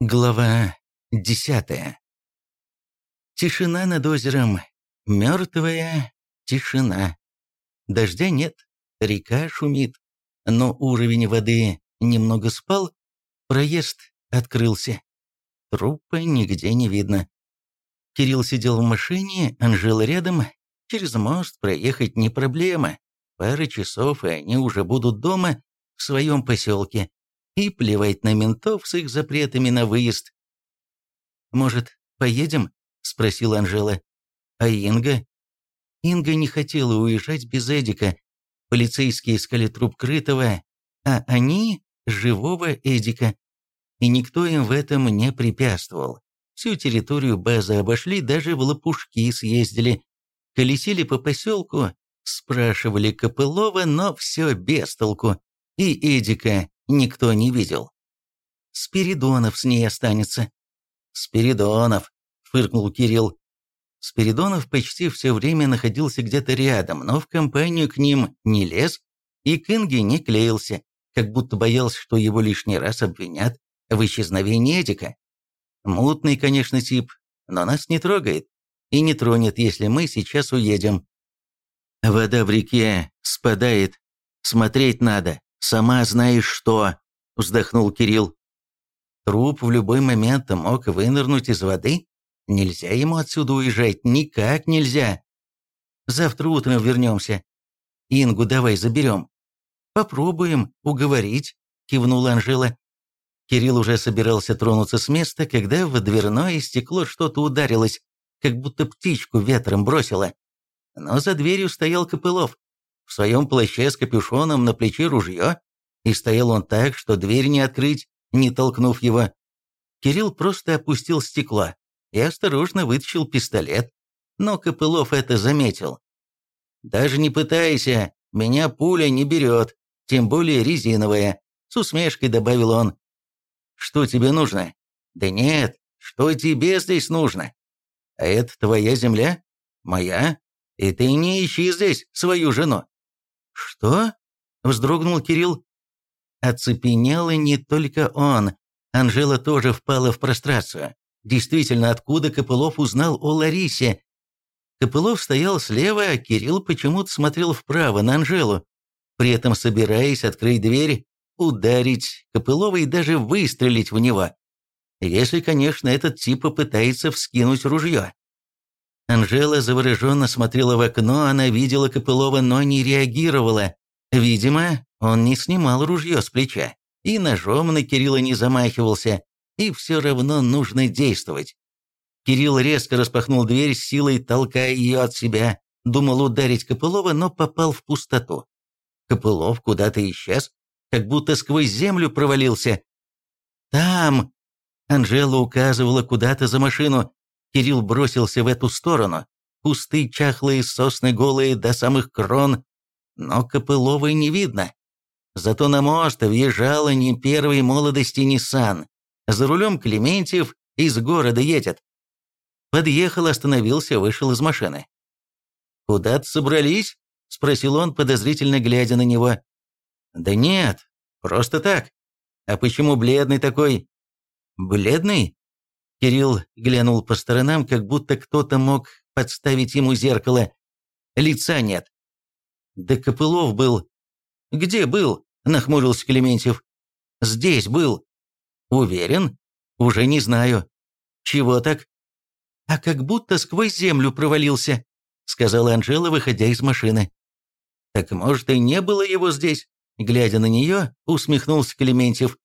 Глава десятая. Тишина над озером. Мертвая тишина. Дождя нет, река шумит, но уровень воды немного спал, проезд открылся. Трупа нигде не видно. Кирилл сидел в машине, Анжела рядом. Через мост проехать не проблема. Пара часов, и они уже будут дома, в своем поселке и плевать на ментов с их запретами на выезд. «Может, поедем?» – спросила Анжела. «А Инга?» Инга не хотела уезжать без Эдика. Полицейские искали труп Крытого, а они – живого Эдика. И никто им в этом не препятствовал. Всю территорию базы обошли, даже в лопушки съездили. Колесили по поселку, спрашивали Копылова, но все без толку. И Эдика никто не видел. Спиридонов с ней останется. Спиридонов, фыркнул Кирилл. Спиридонов почти все время находился где-то рядом, но в компанию к ним не лез и к Инге не клеился, как будто боялся, что его лишний раз обвинят в исчезновении Эдика. Мутный, конечно, тип, но нас не трогает. И не тронет, если мы сейчас уедем. Вода в реке спадает. Смотреть надо. «Сама знаешь что», — вздохнул Кирилл. «Труп в любой момент мог вынырнуть из воды. Нельзя ему отсюда уезжать, никак нельзя. Завтра утром вернемся. Ингу давай заберем». «Попробуем уговорить», — кивнула Анжела. Кирилл уже собирался тронуться с места, когда в дверное стекло что-то ударилось, как будто птичку ветром бросило. Но за дверью стоял Копылов в своем плаще с капюшоном на плече ружье, и стоял он так, что дверь не открыть, не толкнув его. Кирилл просто опустил стекло и осторожно вытащил пистолет, но Копылов это заметил. «Даже не пытайся, меня пуля не берет, тем более резиновая», с усмешкой добавил он. «Что тебе нужно?» «Да нет, что тебе здесь нужно?» «А это твоя земля?» «Моя? И ты не ищи здесь свою жену. «Что?» – вздрогнул Кирилл. Оцепенел и не только он. Анжела тоже впала в прострацию. Действительно, откуда Копылов узнал о Ларисе? Копылов стоял слева, а Кирилл почему-то смотрел вправо, на Анжелу, при этом собираясь открыть дверь, ударить Копылова и даже выстрелить в него. Если, конечно, этот тип попытается вскинуть ружье. Анжела завороженно смотрела в окно, она видела Копылова, но не реагировала. Видимо, он не снимал ружье с плеча, и ножом на Кирилла не замахивался, и все равно нужно действовать. Кирилл резко распахнул дверь, силой толкая ее от себя, думал ударить Копылова, но попал в пустоту. Копылов куда-то исчез, как будто сквозь землю провалился. «Там!» Анжела указывала куда-то за машину. Кирилл бросился в эту сторону. Пустые чахлые сосны голые до самых крон, но Копыловой не видно. Зато на мост въезжала не первой молодости Ниссан. За рулем Клементьев из города едет. Подъехал, остановился, вышел из машины. «Куда-то собрались?» – спросил он, подозрительно глядя на него. «Да нет, просто так. А почему бледный такой?» «Бледный?» Кирилл глянул по сторонам, как будто кто-то мог подставить ему зеркало. Лица нет. Да Копылов был. «Где был?» – нахмурился Клементьев. «Здесь был». «Уверен?» «Уже не знаю». «Чего так?» «А как будто сквозь землю провалился», – сказала Анжела, выходя из машины. «Так, может, и не было его здесь?» Глядя на нее, усмехнулся Клементьев.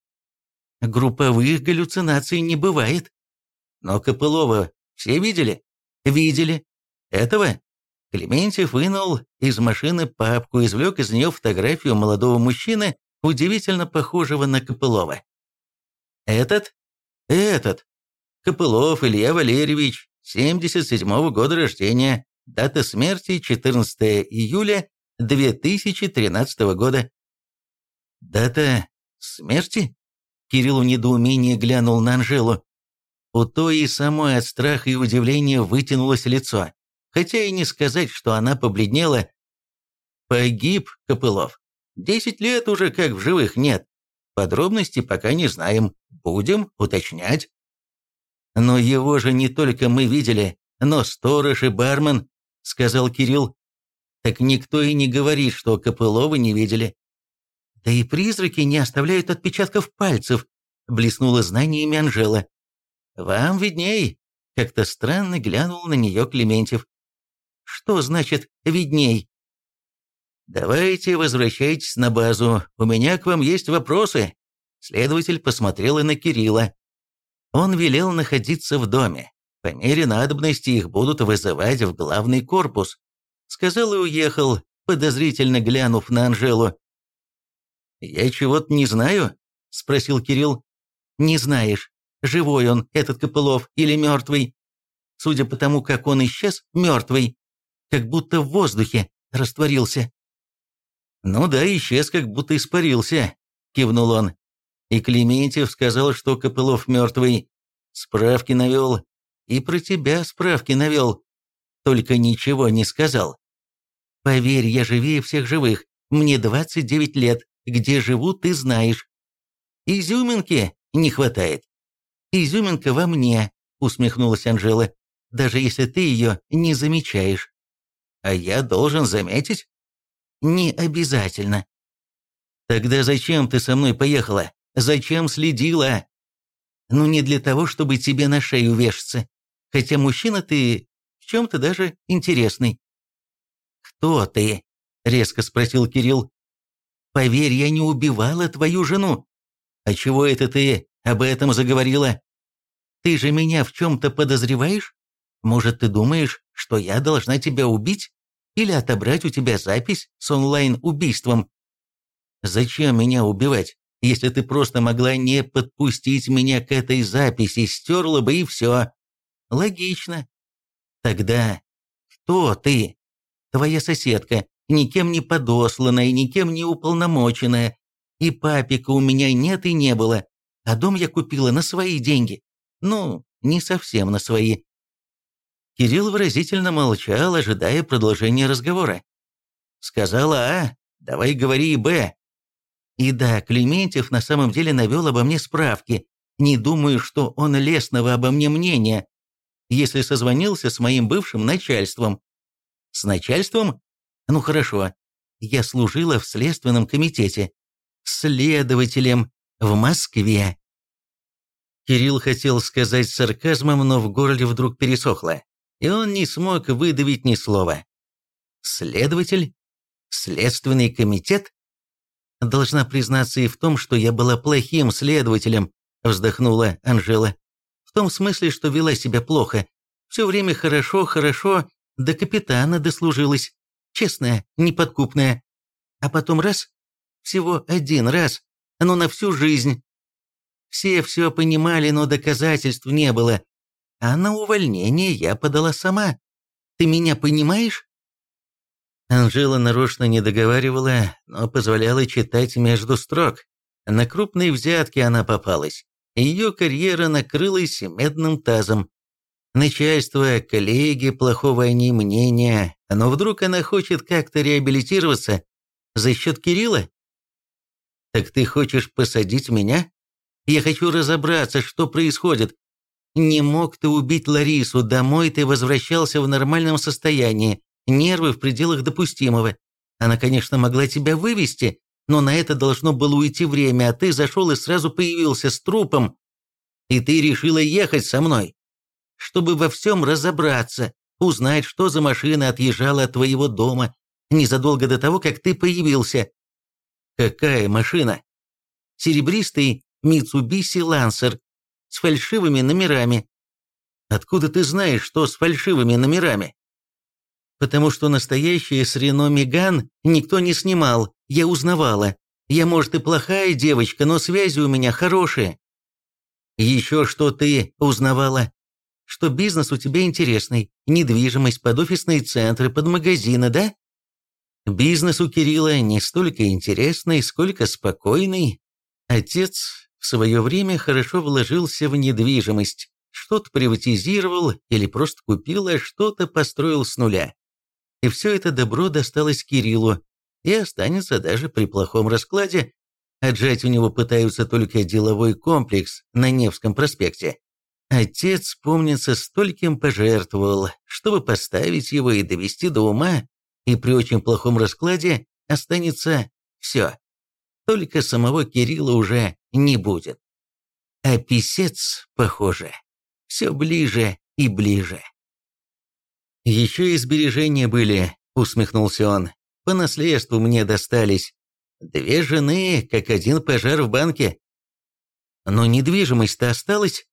«Групповых галлюцинаций не бывает», но Копылова все видели? Видели. Этого? Клементьев вынул из машины папку, извлек из нее фотографию молодого мужчины, удивительно похожего на Копылова. «Этот? Этот. Копылов Илья Валерьевич, 77-го года рождения, дата смерти 14 июля 2013 года». «Дата смерти?» Кирилл в недоумении глянул на Анжелу. У той и самой от страха и удивления вытянулось лицо, хотя и не сказать, что она побледнела. Погиб Копылов. Десять лет уже как в живых нет. Подробности пока не знаем. Будем уточнять. Но его же не только мы видели, но сторож и бармен, сказал Кирилл. Так никто и не говорит, что Копылова не видели. Да и призраки не оставляют отпечатков пальцев, блеснула знаниями Анжела. Вам видней, как-то странно глянул на нее Клементьев. Что значит «видней»? «Давайте возвращайтесь на базу, у меня к вам есть вопросы». Следователь посмотрел и на Кирилла. Он велел находиться в доме. По мере надобности их будут вызывать в главный корпус. Сказал и уехал, подозрительно глянув на Анжелу. «Я чего-то не знаю?» – спросил Кирилл. «Не знаешь, живой он, этот Копылов, или мертвый. Судя по тому, как он исчез, мертвый. Как будто в воздухе растворился». «Ну да, исчез, как будто испарился», — кивнул он. И Клементьев сказал, что Копылов мертвый. Справки навел. И про тебя справки навел. Только ничего не сказал. Поверь, я живее всех живых. Мне 29 лет. Где живу, ты знаешь. Изюминки не хватает. Изюминка во мне, усмехнулась Анжела. Даже если ты ее не замечаешь. А я должен заметить? Не обязательно. Тогда зачем ты со мной поехала? Зачем следила? Ну, не для того, чтобы тебе на шею вешаться. Хотя мужчина ты в чем-то даже интересный. «Кто ты?» — резко спросил Кирилл. «Поверь, я не убивала твою жену. А чего это ты об этом заговорила? Ты же меня в чем-то подозреваешь? Может, ты думаешь, что я должна тебя убить? или отобрать у тебя запись с онлайн-убийством. Зачем меня убивать, если ты просто могла не подпустить меня к этой записи, стерла бы и все? Логично. Тогда кто ты? Твоя соседка, никем не подосланная, никем не уполномоченная. И папика у меня нет и не было, а дом я купила на свои деньги. Ну, не совсем на свои. Кирилл выразительно молчал, ожидая продолжения разговора. Сказала А, давай говори Б. И да, Клементьев на самом деле навел обо мне справки. Не думаю, что он лестного обо мне мнения, если созвонился с моим бывшим начальством. С начальством? Ну хорошо. Я служила в Следственном комитете. Следователем в Москве. Кирилл хотел сказать сарказмом, но в горле вдруг пересохло и он не смог выдавить ни слова. Следователь? Следственный комитет? Должна признаться и в том, что я была плохим следователем, вздохнула Анжела. В том смысле, что вела себя плохо. Все время хорошо, хорошо, до капитана дослужилась. Честная, неподкупная. А потом раз, всего один раз, но на всю жизнь. Все все понимали, но доказательств не было. А на увольнение я подала сама. Ты меня понимаешь?» Анжела нарочно не договаривала, но позволяла читать между строк. На крупные взятки она попалась. Ее карьера накрылась медным тазом. Начальство, коллеги, плохого о ней мнения. Но вдруг она хочет как-то реабилитироваться за счет Кирилла? Так ты хочешь посадить меня? Я хочу разобраться, что происходит. Не мог ты убить Ларису, домой ты возвращался в нормальном состоянии, нервы в пределах допустимого. Она, конечно, могла тебя вывести, но на это должно было уйти время, а ты зашел и сразу появился с трупом. И ты решила ехать со мной, чтобы во всем разобраться, узнать, что за машина отъезжала от твоего дома незадолго до того, как ты появился. Какая машина? Серебристый Mitsubishi Lancer с фальшивыми номерами. Откуда ты знаешь, что с фальшивыми номерами? Потому что настоящие с Рено Меган никто не снимал, я узнавала. Я, может, и плохая девочка, но связи у меня хорошие. Еще что ты узнавала? Что бизнес у тебя интересный, недвижимость под офисные центры, под магазины, да? Бизнес у Кирилла не столько интересный, сколько спокойный. Отец в свое время хорошо вложился в недвижимость, что-то приватизировал или просто купил, а что-то построил с нуля. И все это добро досталось Кириллу и останется даже при плохом раскладе, Отжать у него пытаются только деловой комплекс на Невском проспекте. Отец, помнится, стольким пожертвовал, чтобы поставить его и довести до ума, и при очень плохом раскладе останется все. Только самого Кирилла уже не будет. А писец, похоже, все ближе и ближе. «Еще и сбережения были», — усмехнулся он. «По наследству мне достались. Две жены, как один пожар в банке. Но недвижимость-то осталась.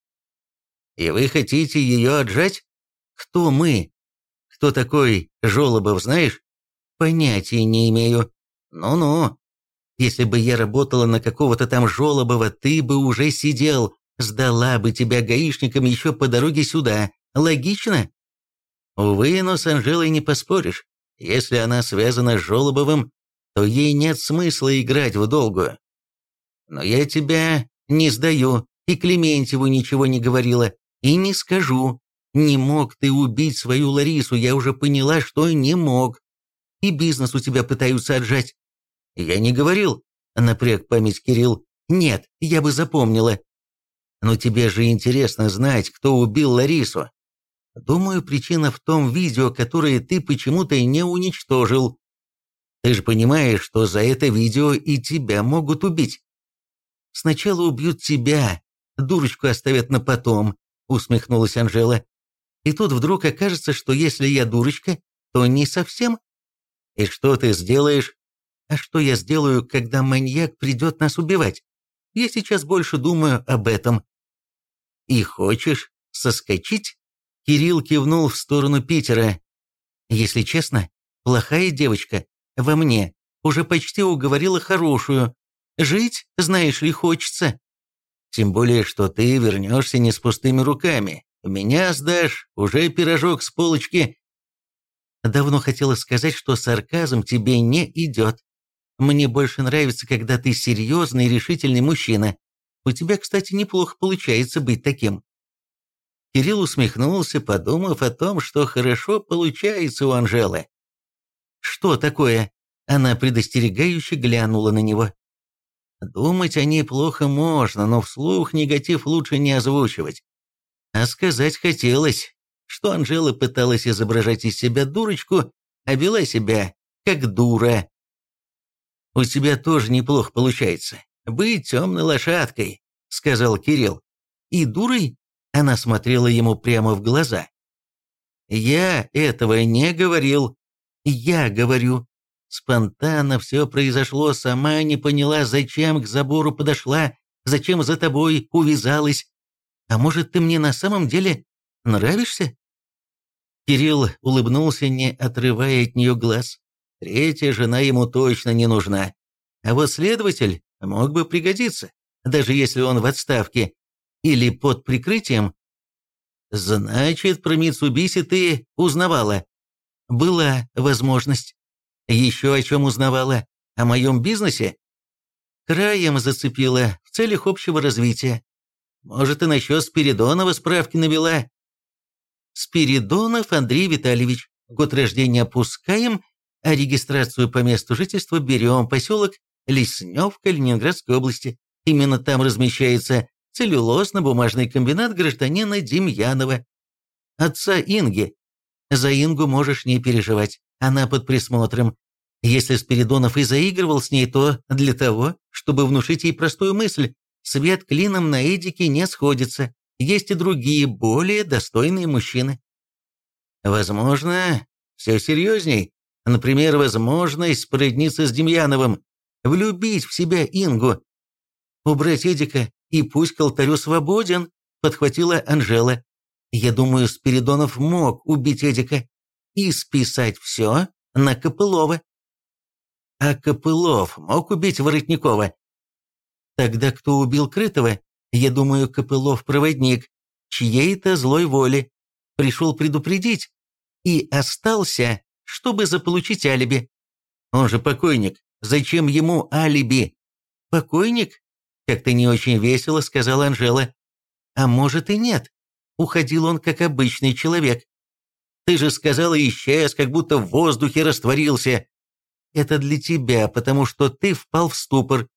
И вы хотите ее отжать? Кто мы? Кто такой Жолобов, знаешь? Понятия не имею. Ну-ну. Если бы я работала на какого-то там Жолобова, ты бы уже сидел, сдала бы тебя гаишникам еще по дороге сюда. Логично? Увы, но с Анжелой не поспоришь. Если она связана с Жолобовым, то ей нет смысла играть в долгую. Но я тебя не сдаю, и Клементьеву ничего не говорила, и не скажу. Не мог ты убить свою Ларису, я уже поняла, что не мог. И бизнес у тебя пытаются отжать. Я не говорил, напряг память Кирилл. Нет, я бы запомнила. Но тебе же интересно знать, кто убил Ларису. Думаю, причина в том видео, которое ты почему-то не уничтожил. Ты же понимаешь, что за это видео и тебя могут убить. Сначала убьют тебя, дурочку оставят на потом, усмехнулась Анжела. И тут вдруг окажется, что если я дурочка, то не совсем. И что ты сделаешь? А что я сделаю, когда маньяк придет нас убивать? Я сейчас больше думаю об этом. И хочешь соскочить? Кирилл кивнул в сторону Питера. Если честно, плохая девочка, во мне, уже почти уговорила хорошую. Жить, знаешь ли, хочется. Тем более, что ты вернешься не с пустыми руками. Меня сдашь, уже пирожок с полочки. Давно хотела сказать, что сарказм тебе не идет. Мне больше нравится, когда ты серьезный решительный мужчина. У тебя, кстати, неплохо получается быть таким. Кирилл усмехнулся, подумав о том, что хорошо получается у Анжелы. «Что такое?» Она предостерегающе глянула на него. Думать о ней плохо можно, но вслух негатив лучше не озвучивать. А сказать хотелось, что Анжела пыталась изображать из себя дурочку, а вела себя как дура. «У тебя тоже неплохо получается. Быть темной лошадкой», — сказал Кирилл. «И дурой?» — она смотрела ему прямо в глаза. «Я этого не говорил. Я говорю, спонтанно все произошло, сама не поняла, зачем к забору подошла, зачем за тобой увязалась. А может, ты мне на самом деле нравишься?» Кирилл улыбнулся, не отрывая от нее глаз. Третья жена ему точно не нужна. А вот следователь мог бы пригодиться, даже если он в отставке или под прикрытием. «Значит, про Митсубиси ты узнавала?» Была возможность. Еще о чем узнавала? О моем бизнесе? Краем зацепила, в целях общего развития. Может, и насчет Спиридонова справки навела? Спиридонов Андрей Витальевич. Год рождения опускаем, а регистрацию по месту жительства берем. Поселок Лесневка Ленинградской области. Именно там размещается целлюлозно-бумажный комбинат гражданина Демьянова. Отца Инги. За Ингу можешь не переживать, она под присмотром. Если Спиридонов и заигрывал с ней, то для того, чтобы внушить ей простую мысль. Свет клином на Эдике не сходится. Есть и другие, более достойные мужчины. Возможно, все серьезней. Например, возможность породниться с Демьяновым, влюбить в себя Ингу. Убрать Эдика, и пусть к алтарю свободен, подхватила Анжела. Я думаю, Спиридонов мог убить Эдика и списать все на Копылова. А Копылов мог убить Воротникова? Тогда кто убил Крытого? Я думаю, Копылов проводник, чьей-то злой воли. Пришел предупредить и остался, чтобы заполучить алиби. Он же покойник, зачем ему алиби? Покойник? Как-то не очень весело, сказала Анжела. А может и нет. Уходил он как обычный человек. Ты же сказала, исчез, как будто в воздухе растворился. Это для тебя, потому что ты впал в ступор.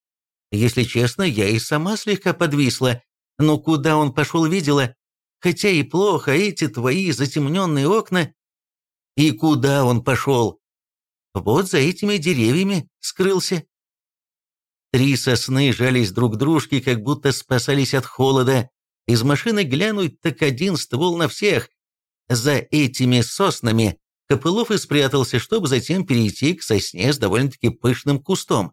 Если честно, я и сама слегка подвисла. Но куда он пошел, видела? Хотя и плохо, эти твои затемненные окна. И куда он пошел? Вот за этими деревьями скрылся. Три сосны жались друг к дружке, как будто спасались от холода. Из машины глянуть так один ствол на всех. За этими соснами Копылов и спрятался, чтобы затем перейти к сосне с довольно-таки пышным кустом.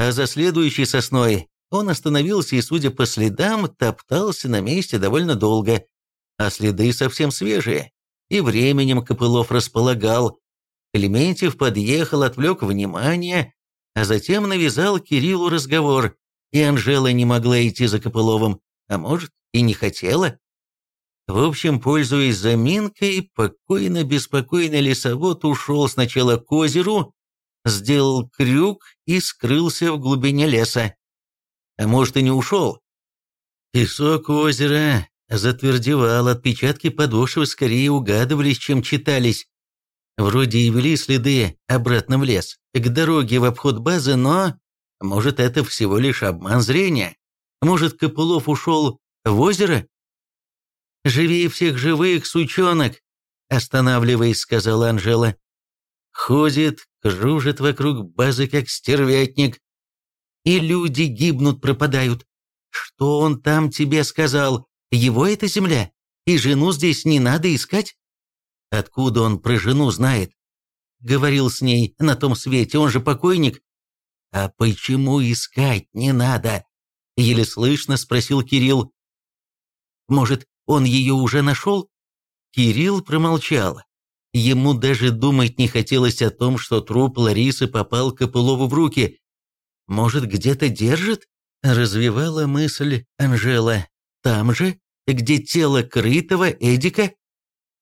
А за следующей сосной он остановился и, судя по следам, топтался на месте довольно долго, а следы совсем свежие. И временем Копылов располагал. Клементьев подъехал, отвлек внимание, а затем навязал Кириллу разговор, и Анжела не могла идти за Копыловым, а может, и не хотела. В общем, пользуясь заминкой, покойно-беспокойно лесовод ушел сначала к озеру, сделал крюк и скрылся в глубине леса. А может, и не ушел. Песок озера затвердевал, отпечатки подошвы скорее угадывались, чем читались. Вроде и вели следы обратно в лес, к дороге в обход базы, но... Может, это всего лишь обман зрения? Может, Копылов ушел в озеро? «Живее всех живых, сучонок!» Останавливаясь, сказала Анжела. Ходит, кружит вокруг базы, как стервятник. И люди гибнут, пропадают. Что он там тебе сказал? Его это земля? И жену здесь не надо искать? Откуда он про жену знает? Говорил с ней на том свете, он же покойник. А почему искать не надо? Еле слышно спросил Кирилл. Может, он ее уже нашел? Кирилл промолчал. Ему даже думать не хотелось о том, что труп Ларисы попал Копылову в руки. Может, где-то держит? Развивала мысль Анжела. Там же, где тело крытого Эдика?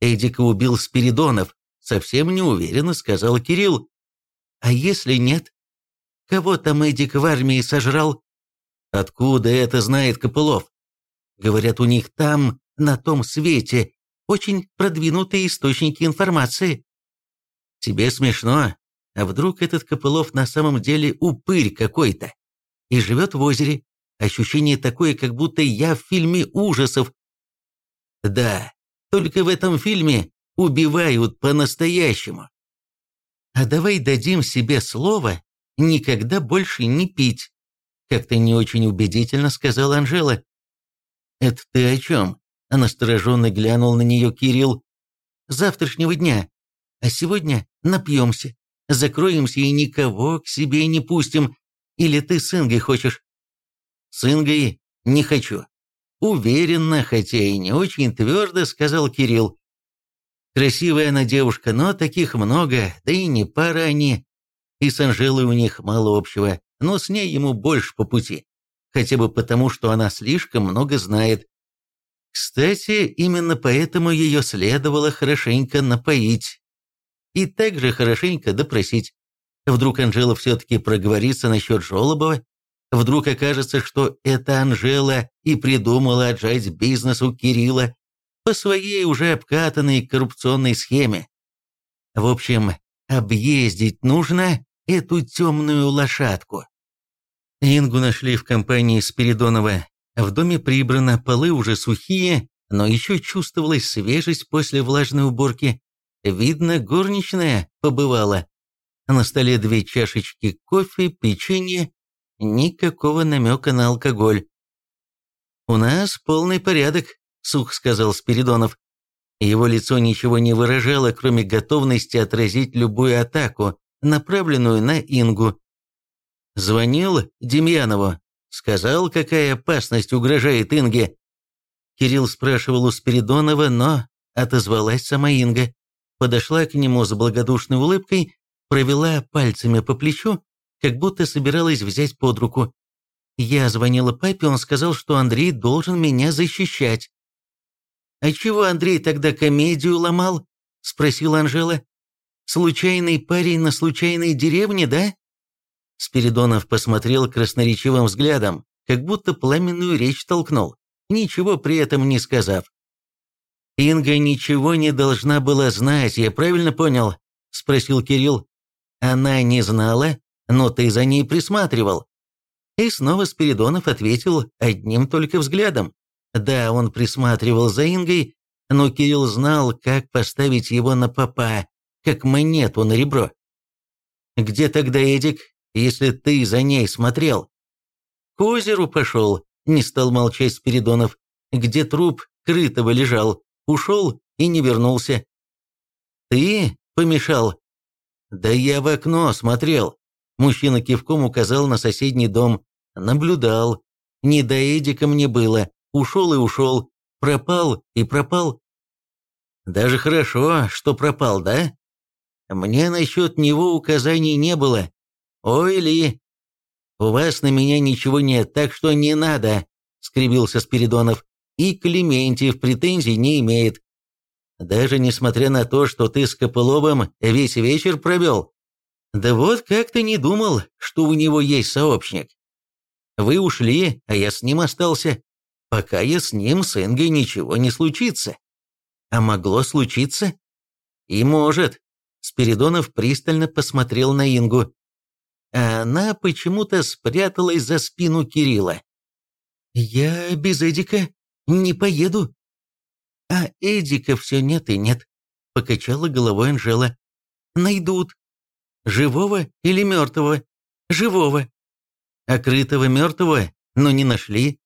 Эдика убил Спиридонов, совсем неуверенно сказал Кирилл. А если нет? Кого там Эдик в армии сожрал? Откуда это знает Копылов? Говорят, у них там, на том свете, очень продвинутые источники информации. Тебе смешно? А вдруг этот Копылов на самом деле упырь какой-то? И живет в озере. Ощущение такое, как будто я в фильме ужасов. Да, только в этом фильме убивают по-настоящему. А давай дадим себе слово никогда больше не пить. Как-то не очень убедительно сказала Анжела. Это ты о чем? Настороженно глянул на нее Кирилл. Завтрашнего дня. А сегодня напьемся, закроемся и никого к себе не пустим. Или ты с Ингой хочешь? С Ингой не хочу. Уверенно, хотя и не очень твердо, сказал Кирилл. Красивая она девушка, но таких много, да и не пара они. И с Анжелой у них мало общего, но с ней ему больше по пути. Хотя бы потому, что она слишком много знает. Кстати, именно поэтому ее следовало хорошенько напоить. И также хорошенько допросить. Вдруг Анжела все-таки проговорится насчет Жолобова, Вдруг окажется, что это Анжела и придумала отжать бизнес у Кирилла по своей уже обкатанной коррупционной схеме. В общем, объездить нужно эту темную лошадку. Ингу нашли в компании Спиридонова. В доме прибрано, полы уже сухие, но еще чувствовалась свежесть после влажной уборки. Видно, горничная побывала. На столе две чашечки кофе, печенье Никакого намека на алкоголь. «У нас полный порядок», — сух сказал Спиридонов. Его лицо ничего не выражало, кроме готовности отразить любую атаку, направленную на Ингу. Звонил Демьянову, сказал, какая опасность угрожает Инге. Кирилл спрашивал у Спиридонова, но отозвалась сама Инга. Подошла к нему с благодушной улыбкой, провела пальцами по плечу как будто собиралась взять под руку. Я звонила папе, он сказал, что Андрей должен меня защищать. «А чего Андрей тогда комедию ломал?» – спросила Анжела. «Случайный парень на случайной деревне, да?» Спиридонов посмотрел красноречивым взглядом, как будто пламенную речь толкнул, ничего при этом не сказав. «Инга ничего не должна была знать, я правильно понял?» – спросил Кирилл. «Она не знала, но ты за ней присматривал. И снова Спиридонов ответил одним только взглядом. Да, он присматривал за Ингой, но Кирилл знал, как поставить его на попа, как монету на ребро. «Где тогда Эдик, если ты за ней смотрел?» «К озеру пошел», — не стал молчать Спиридонов. «Где труп крытого лежал, ушел и не вернулся». «Ты помешал?» «Да я в окно смотрел». Мужчина кивком указал на соседний дом. Наблюдал. Не до Эдика мне было. Ушел и ушел. Пропал и пропал. Даже хорошо, что пропал, да? Мне насчет него указаний не было. Ой, Ли, у вас на меня ничего нет, так что не надо, скривился Спиридонов. И Клементьев претензий не имеет. Даже несмотря на то, что ты с Копыловым весь вечер провел. Да вот как ты не думал, что у него есть сообщник. Вы ушли, а я с ним остался. Пока я с ним, с Ингой, ничего не случится. А могло случиться? И может. Спиридонов пристально посмотрел на Ингу. А она почему-то спряталась за спину Кирилла. «Я без Эдика не поеду». «А Эдика все нет и нет», — покачала головой Анжела. «Найдут. Живого или мертвого? Живого. Окрытого мертвого, но не нашли.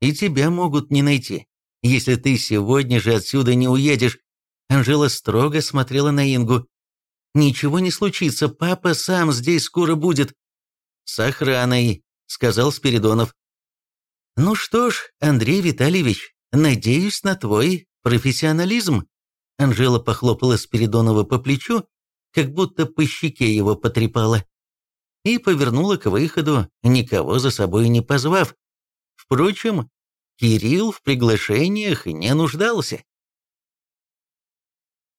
И тебя могут не найти если ты сегодня же отсюда не уедешь». Анжела строго смотрела на Ингу. «Ничего не случится, папа сам здесь скоро будет». «С охраной», — сказал Спиридонов. «Ну что ж, Андрей Витальевич, надеюсь на твой профессионализм». Анжела похлопала Спиридонова по плечу, как будто по щеке его потрепала, и повернула к выходу, никого за собой не позвав. Впрочем, Кирилл в приглашениях не нуждался.